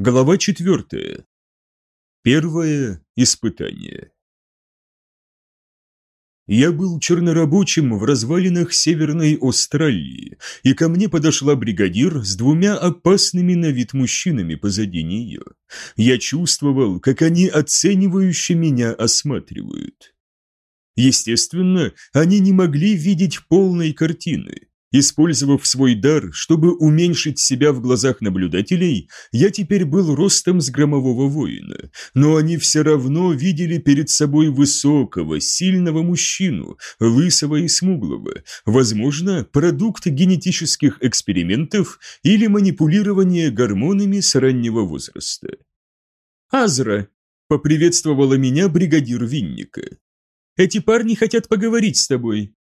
Глава четвертая. Первое испытание. Я был чернорабочим в развалинах Северной Австралии, и ко мне подошла бригадир с двумя опасными на вид мужчинами позади нее. Я чувствовал, как они оценивающе меня осматривают. Естественно, они не могли видеть полной картины. Использовав свой дар, чтобы уменьшить себя в глазах наблюдателей, я теперь был ростом с громового воина, но они все равно видели перед собой высокого, сильного мужчину, лысого и смуглого, возможно, продукт генетических экспериментов или манипулирования гормонами с раннего возраста. «Азра!» – поприветствовала меня бригадир Винника. «Эти парни хотят поговорить с тобой».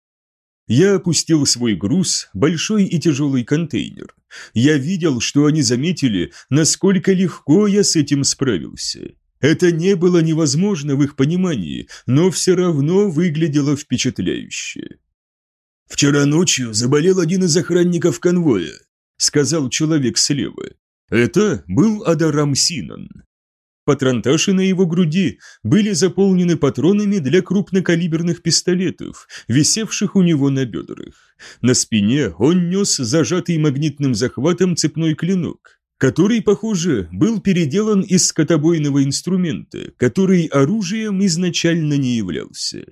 Я опустил свой груз, большой и тяжелый контейнер. Я видел, что они заметили, насколько легко я с этим справился. Это не было невозможно в их понимании, но все равно выглядело впечатляюще. «Вчера ночью заболел один из охранников конвоя», — сказал человек слева. Это был Адарам Синан. Патронташи на его груди были заполнены патронами для крупнокалиберных пистолетов, висевших у него на бедрах. На спине он нес зажатый магнитным захватом цепной клинок, который, похоже, был переделан из скотобойного инструмента, который оружием изначально не являлся.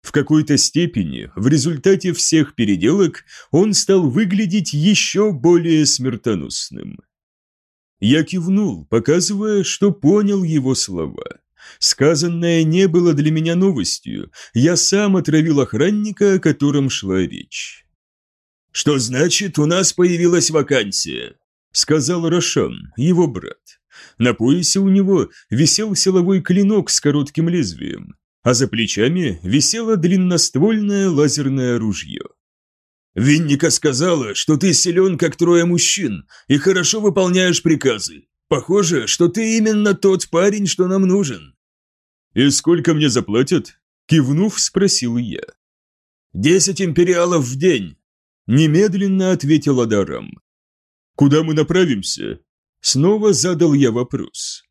В какой-то степени, в результате всех переделок, он стал выглядеть еще более смертоносным. Я кивнул, показывая, что понял его слова. Сказанное не было для меня новостью, я сам отравил охранника, о котором шла речь. «Что значит, у нас появилась вакансия?» – сказал Рошан, его брат. На поясе у него висел силовой клинок с коротким лезвием, а за плечами висело длинноствольное лазерное ружье. Винника сказала, что ты силен, как трое мужчин, и хорошо выполняешь приказы. Похоже, что ты именно тот парень, что нам нужен». «И сколько мне заплатят?» Кивнув, спросил я. «Десять империалов в день», – немедленно ответил Адарам. «Куда мы направимся?» Снова задал я вопрос.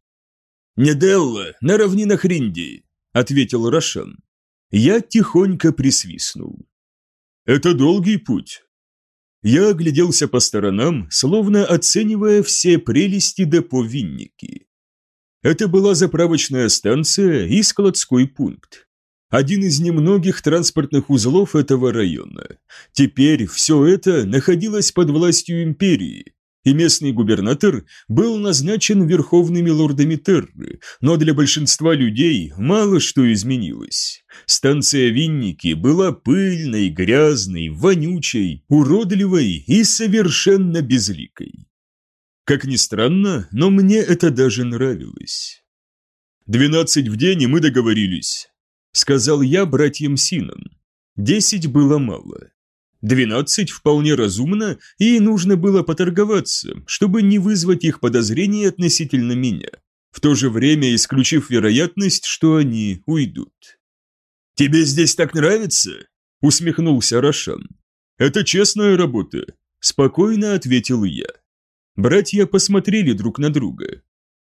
«Неделла, на равнинах Риндии», – ответил Рошан. Я тихонько присвистнул. Это долгий путь. Я огляделся по сторонам, словно оценивая все прелести депо Винники. Это была заправочная станция и складской пункт. Один из немногих транспортных узлов этого района. Теперь все это находилось под властью империи, и местный губернатор был назначен верховными лордами Терры, но для большинства людей мало что изменилось. Станция Винники была пыльной, грязной, вонючей, уродливой и совершенно безликой. Как ни странно, но мне это даже нравилось. «Двенадцать в день, и мы договорились», — сказал я братьям Синан. Десять было мало. Двенадцать вполне разумно, и нужно было поторговаться, чтобы не вызвать их подозрений относительно меня, в то же время исключив вероятность, что они уйдут. «Тебе здесь так нравится?» – усмехнулся Рошан. «Это честная работа», – спокойно ответил я. Братья посмотрели друг на друга.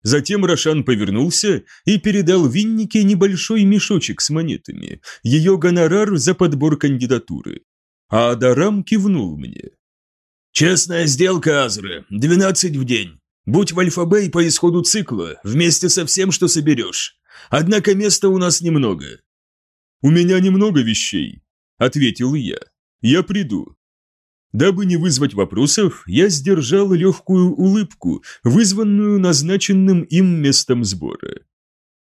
Затем Рошан повернулся и передал Виннике небольшой мешочек с монетами, ее гонорар за подбор кандидатуры а Адарам кивнул мне. «Честная сделка, Азры, двенадцать в день. Будь в Альфа-Бэй по исходу цикла, вместе со всем, что соберешь. Однако места у нас немного». «У меня немного вещей», — ответил я. «Я приду». Дабы не вызвать вопросов, я сдержал легкую улыбку, вызванную назначенным им местом сбора.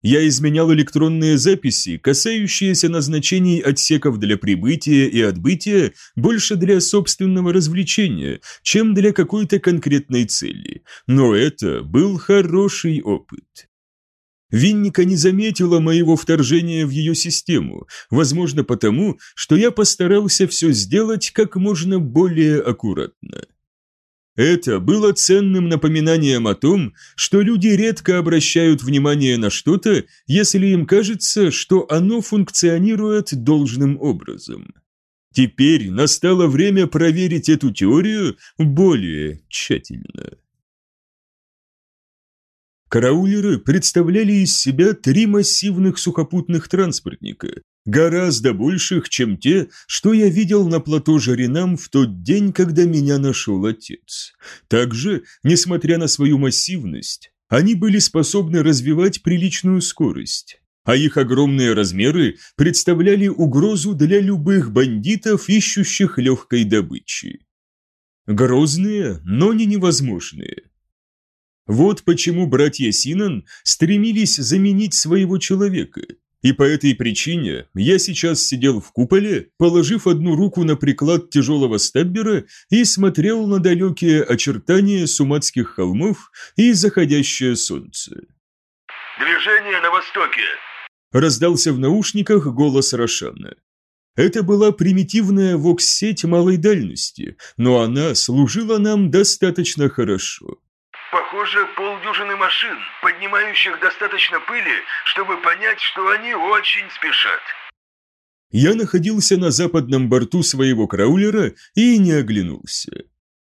Я изменял электронные записи, касающиеся назначений отсеков для прибытия и отбытия, больше для собственного развлечения, чем для какой-то конкретной цели. Но это был хороший опыт. Винника не заметила моего вторжения в ее систему, возможно потому, что я постарался все сделать как можно более аккуратно. Это было ценным напоминанием о том, что люди редко обращают внимание на что-то, если им кажется, что оно функционирует должным образом. Теперь настало время проверить эту теорию более тщательно. Караулеры представляли из себя три массивных сухопутных транспортника, гораздо больших, чем те, что я видел на плато Жаринам в тот день, когда меня нашел отец. Также, несмотря на свою массивность, они были способны развивать приличную скорость, а их огромные размеры представляли угрозу для любых бандитов, ищущих легкой добычи. Грозные, но не невозможные. Вот почему братья Синан стремились заменить своего человека – и по этой причине я сейчас сидел в куполе, положив одну руку на приклад тяжелого стаббера и смотрел на далекие очертания суматских холмов и заходящее солнце. «Движение на востоке!» Раздался в наушниках голос Рошана. Это была примитивная вокс-сеть малой дальности, но она служила нам достаточно хорошо. Похоже, полдюжины машин, поднимающих достаточно пыли, чтобы понять, что они очень спешат. Я находился на западном борту своего краулера и не оглянулся.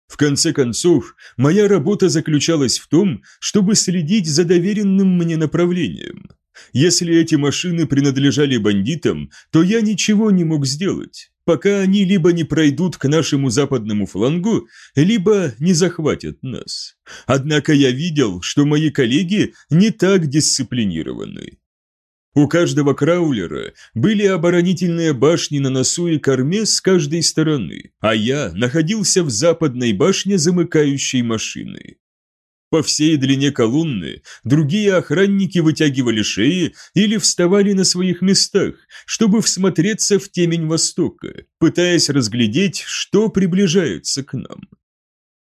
В конце концов, моя работа заключалась в том, чтобы следить за доверенным мне направлением. Если эти машины принадлежали бандитам, то я ничего не мог сделать пока они либо не пройдут к нашему западному флангу, либо не захватят нас. Однако я видел, что мои коллеги не так дисциплинированы. У каждого краулера были оборонительные башни на носу и корме с каждой стороны, а я находился в западной башне замыкающей машины. По всей длине колонны другие охранники вытягивали шеи или вставали на своих местах, чтобы всмотреться в темень востока, пытаясь разглядеть, что приближается к нам.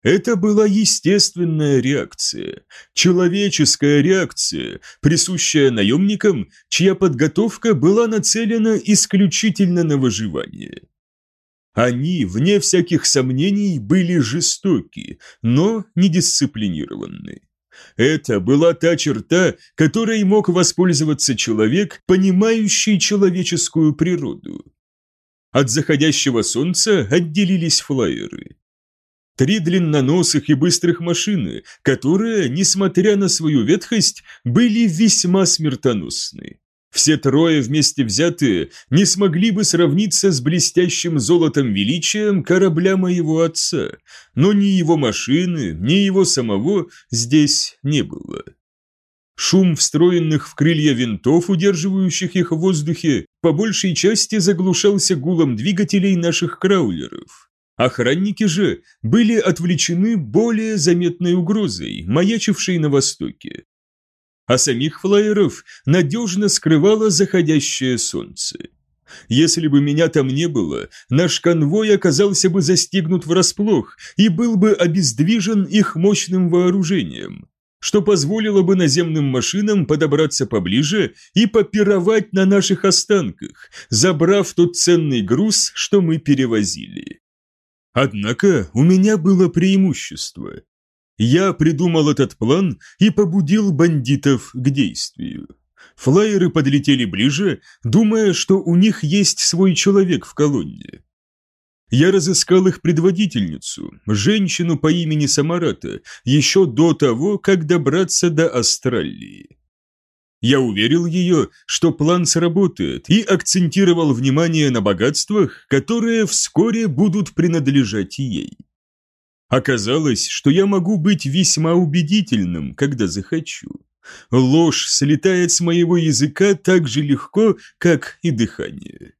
Это была естественная реакция, человеческая реакция, присущая наемникам, чья подготовка была нацелена исключительно на выживание. Они, вне всяких сомнений, были жестоки, но недисциплинированы. Это была та черта, которой мог воспользоваться человек, понимающий человеческую природу. От заходящего солнца отделились флайеры. Три длинноносых и быстрых машины, которые, несмотря на свою ветхость, были весьма смертоносны. Все трое вместе взятые не смогли бы сравниться с блестящим золотом величием корабля моего отца, но ни его машины, ни его самого здесь не было. Шум встроенных в крылья винтов, удерживающих их в воздухе, по большей части заглушался гулом двигателей наших краулеров. Охранники же были отвлечены более заметной угрозой, маячившей на востоке а самих флайеров надежно скрывало заходящее солнце. Если бы меня там не было, наш конвой оказался бы застигнут врасплох и был бы обездвижен их мощным вооружением, что позволило бы наземным машинам подобраться поближе и попировать на наших останках, забрав тот ценный груз, что мы перевозили. Однако у меня было преимущество. Я придумал этот план и побудил бандитов к действию. Флайеры подлетели ближе, думая, что у них есть свой человек в колонне. Я разыскал их предводительницу, женщину по имени Самарата, еще до того, как добраться до Австралии. Я уверил ее, что план сработает, и акцентировал внимание на богатствах, которые вскоре будут принадлежать ей. Оказалось, что я могу быть весьма убедительным, когда захочу. Ложь слетает с моего языка так же легко, как и дыхание.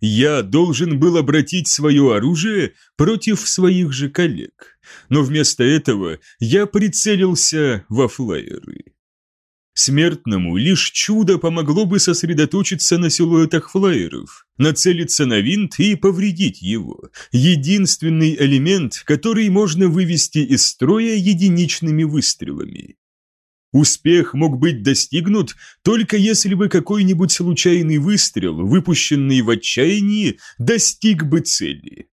Я должен был обратить свое оружие против своих же коллег, но вместо этого я прицелился во флайеры. Смертному лишь чудо помогло бы сосредоточиться на силуэтах флайеров, нацелиться на винт и повредить его. Единственный элемент, который можно вывести из строя единичными выстрелами. Успех мог быть достигнут только если бы какой-нибудь случайный выстрел, выпущенный в отчаянии, достиг бы цели.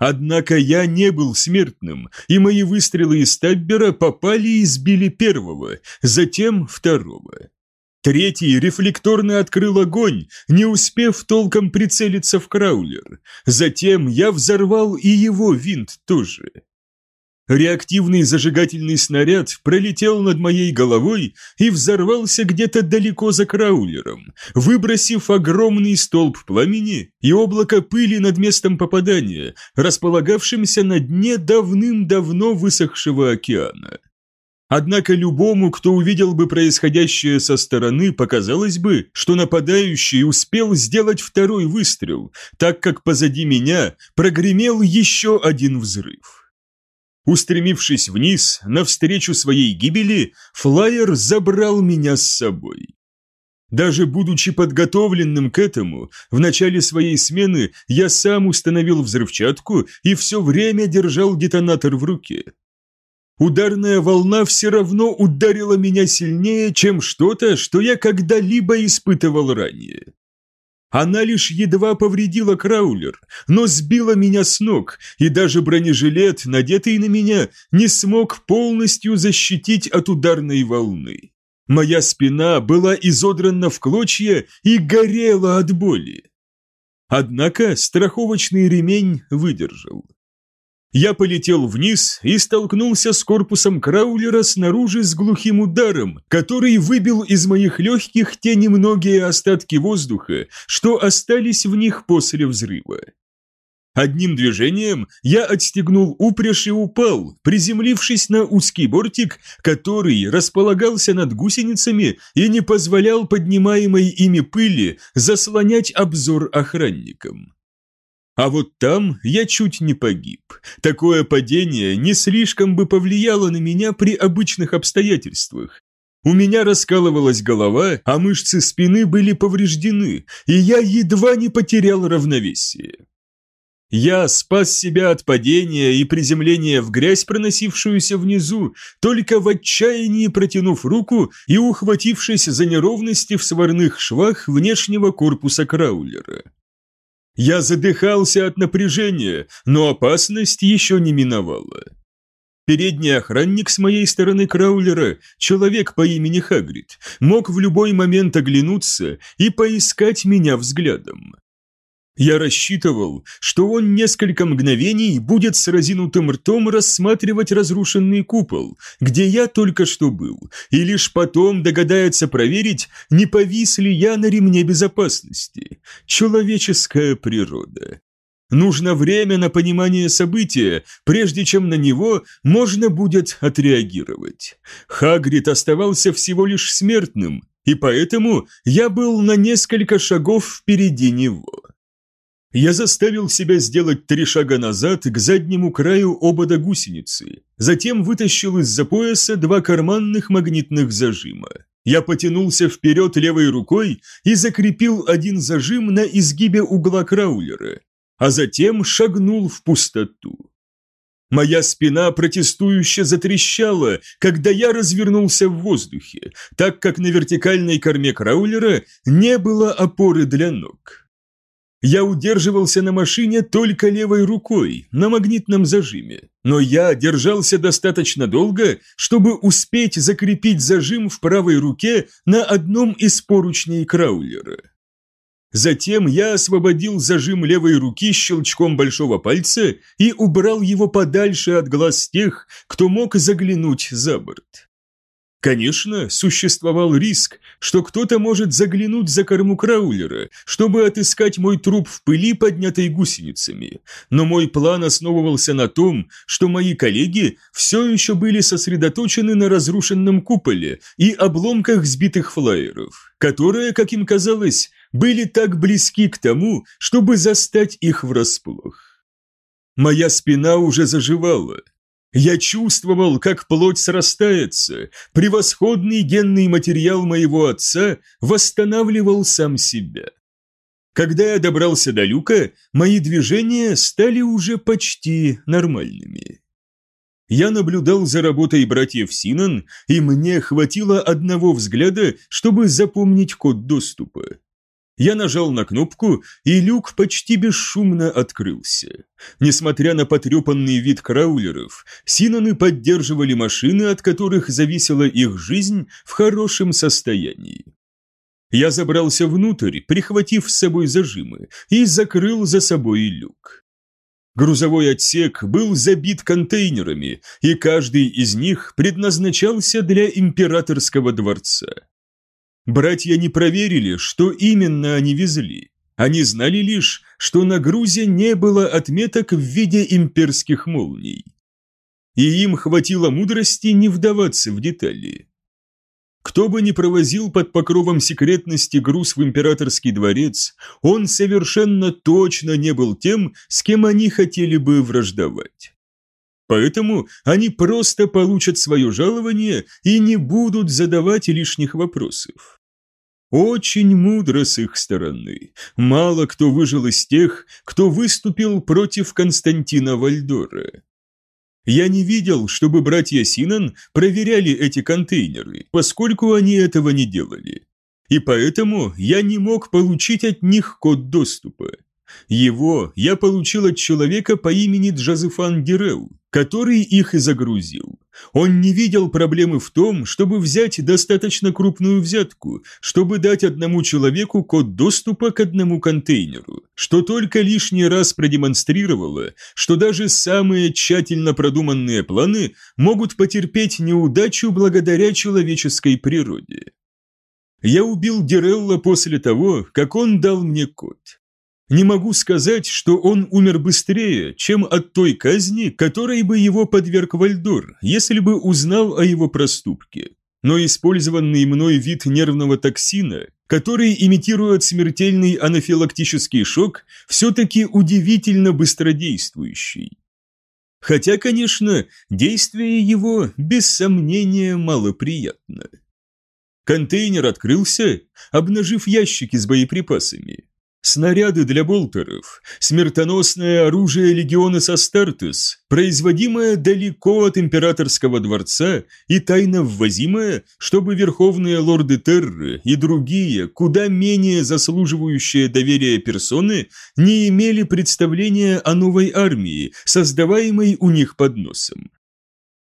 Однако я не был смертным, и мои выстрелы из таббера попали и сбили первого, затем второго. Третий рефлекторно открыл огонь, не успев толком прицелиться в краулер. Затем я взорвал и его винт тоже. Реактивный зажигательный снаряд пролетел над моей головой и взорвался где-то далеко за краулером, выбросив огромный столб пламени и облако пыли над местом попадания, располагавшимся на дне давным-давно высохшего океана. Однако любому, кто увидел бы происходящее со стороны, показалось бы, что нападающий успел сделать второй выстрел, так как позади меня прогремел еще один взрыв. Устремившись вниз, навстречу своей гибели, флайер забрал меня с собой. Даже будучи подготовленным к этому, в начале своей смены я сам установил взрывчатку и все время держал детонатор в руке. Ударная волна все равно ударила меня сильнее, чем что-то, что я когда-либо испытывал ранее. Она лишь едва повредила краулер, но сбила меня с ног, и даже бронежилет, надетый на меня, не смог полностью защитить от ударной волны. Моя спина была изодрана в клочья и горела от боли. Однако страховочный ремень выдержал. Я полетел вниз и столкнулся с корпусом краулера снаружи с глухим ударом, который выбил из моих легких те немногие остатки воздуха, что остались в них после взрыва. Одним движением я отстегнул упряжь и упал, приземлившись на узкий бортик, который располагался над гусеницами и не позволял поднимаемой ими пыли заслонять обзор охранникам. А вот там я чуть не погиб. Такое падение не слишком бы повлияло на меня при обычных обстоятельствах. У меня раскалывалась голова, а мышцы спины были повреждены, и я едва не потерял равновесие. Я спас себя от падения и приземления в грязь, проносившуюся внизу, только в отчаянии протянув руку и ухватившись за неровности в сварных швах внешнего корпуса краулера. Я задыхался от напряжения, но опасность еще не миновала. Передний охранник с моей стороны краулера, человек по имени Хагрид, мог в любой момент оглянуться и поискать меня взглядом. Я рассчитывал, что он несколько мгновений будет с разинутым ртом рассматривать разрушенный купол, где я только что был, и лишь потом догадается проверить, не повис ли я на ремне безопасности. Человеческая природа. Нужно время на понимание события, прежде чем на него можно будет отреагировать. Хагрид оставался всего лишь смертным, и поэтому я был на несколько шагов впереди него. Я заставил себя сделать три шага назад к заднему краю обода гусеницы, затем вытащил из-за пояса два карманных магнитных зажима. Я потянулся вперед левой рукой и закрепил один зажим на изгибе угла краулера, а затем шагнул в пустоту. Моя спина протестующе затрещала, когда я развернулся в воздухе, так как на вертикальной корме краулера не было опоры для ног. Я удерживался на машине только левой рукой, на магнитном зажиме, но я держался достаточно долго, чтобы успеть закрепить зажим в правой руке на одном из поручней краулера. Затем я освободил зажим левой руки щелчком большого пальца и убрал его подальше от глаз тех, кто мог заглянуть за борт. Конечно, существовал риск, что кто-то может заглянуть за корму краулера, чтобы отыскать мой труп в пыли, поднятой гусеницами, но мой план основывался на том, что мои коллеги все еще были сосредоточены на разрушенном куполе и обломках сбитых флайеров, которые, как им казалось, были так близки к тому, чтобы застать их врасплох. Моя спина уже заживала, я чувствовал, как плоть срастается, превосходный генный материал моего отца восстанавливал сам себя. Когда я добрался до люка, мои движения стали уже почти нормальными. Я наблюдал за работой братьев Синан, и мне хватило одного взгляда, чтобы запомнить код доступа. Я нажал на кнопку, и люк почти бесшумно открылся. Несмотря на потрепанный вид краулеров, Синаны поддерживали машины, от которых зависела их жизнь, в хорошем состоянии. Я забрался внутрь, прихватив с собой зажимы, и закрыл за собой люк. Грузовой отсек был забит контейнерами, и каждый из них предназначался для императорского дворца. Братья не проверили, что именно они везли. Они знали лишь, что на грузе не было отметок в виде имперских молний. И им хватило мудрости не вдаваться в детали. Кто бы ни провозил под покровом секретности груз в императорский дворец, он совершенно точно не был тем, с кем они хотели бы враждовать. Поэтому они просто получат свое жалование и не будут задавать лишних вопросов. Очень мудро с их стороны. Мало кто выжил из тех, кто выступил против Константина Вальдора. Я не видел, чтобы братья Синан проверяли эти контейнеры, поскольку они этого не делали. И поэтому я не мог получить от них код доступа. Его я получил от человека по имени Джозефан Дирел, который их и загрузил. Он не видел проблемы в том, чтобы взять достаточно крупную взятку, чтобы дать одному человеку код доступа к одному контейнеру, что только лишний раз продемонстрировало, что даже самые тщательно продуманные планы могут потерпеть неудачу благодаря человеческой природе. Я убил Дирелла после того, как он дал мне код. Не могу сказать, что он умер быстрее, чем от той казни, которой бы его подверг Вальдор, если бы узнал о его проступке. Но использованный мной вид нервного токсина, который имитирует смертельный анафилактический шок, все-таки удивительно быстродействующий. Хотя, конечно, действие его, без сомнения, малоприятно. Контейнер открылся, обнажив ящики с боеприпасами. Снаряды для болтеров, смертоносное оружие легиона Састартес, производимое далеко от императорского дворца и тайно ввозимое, чтобы верховные лорды Терры и другие, куда менее заслуживающие доверия персоны, не имели представления о новой армии, создаваемой у них под носом.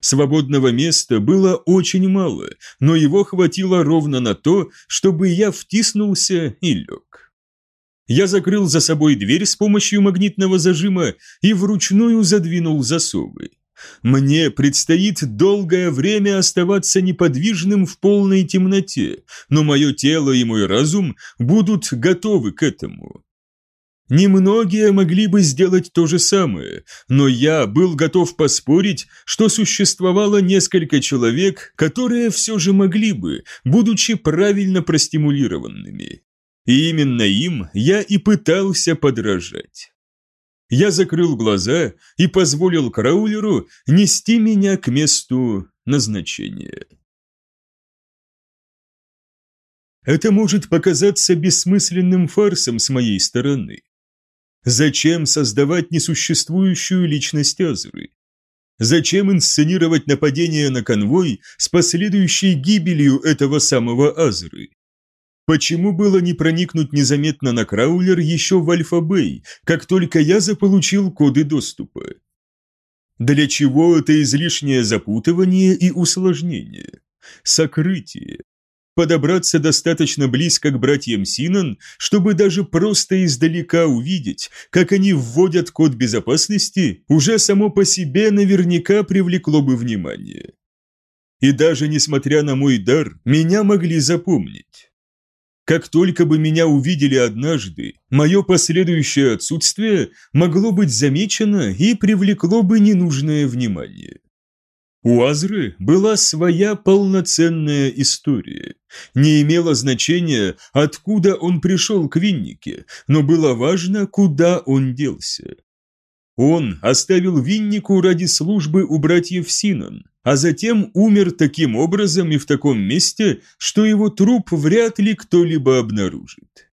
Свободного места было очень мало, но его хватило ровно на то, чтобы я втиснулся и лег. Я закрыл за собой дверь с помощью магнитного зажима и вручную задвинул засовы. Мне предстоит долгое время оставаться неподвижным в полной темноте, но мое тело и мой разум будут готовы к этому. Немногие могли бы сделать то же самое, но я был готов поспорить, что существовало несколько человек, которые все же могли бы, будучи правильно простимулированными. И именно им я и пытался подражать. Я закрыл глаза и позволил караулеру нести меня к месту назначения. Это может показаться бессмысленным фарсом с моей стороны. Зачем создавать несуществующую личность Азры? Зачем инсценировать нападение на конвой с последующей гибелью этого самого Азры? Почему было не проникнуть незаметно на краулер еще в Альфа-Бэй, как только я заполучил коды доступа? Для чего это излишнее запутывание и усложнение? Сокрытие. Подобраться достаточно близко к братьям Синан, чтобы даже просто издалека увидеть, как они вводят код безопасности, уже само по себе наверняка привлекло бы внимание. И даже несмотря на мой дар, меня могли запомнить. Как только бы меня увидели однажды, мое последующее отсутствие могло быть замечено и привлекло бы ненужное внимание. У Азры была своя полноценная история. Не имело значения, откуда он пришел к Виннике, но было важно, куда он делся. Он оставил Виннику ради службы у братьев Синан, а затем умер таким образом и в таком месте, что его труп вряд ли кто-либо обнаружит.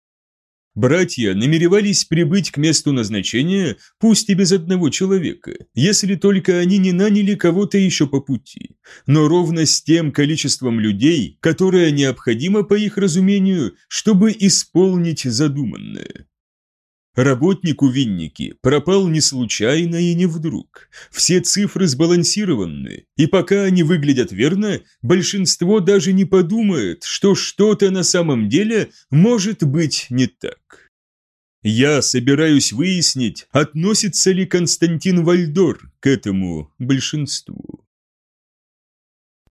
Братья намеревались прибыть к месту назначения, пусть и без одного человека, если только они не наняли кого-то еще по пути, но ровно с тем количеством людей, которое необходимо по их разумению, чтобы исполнить задуманное. Работник у Винники пропал не случайно и не вдруг. Все цифры сбалансированы, и пока они выглядят верно, большинство даже не подумает, что что-то на самом деле может быть не так. Я собираюсь выяснить, относится ли Константин Вальдор к этому большинству.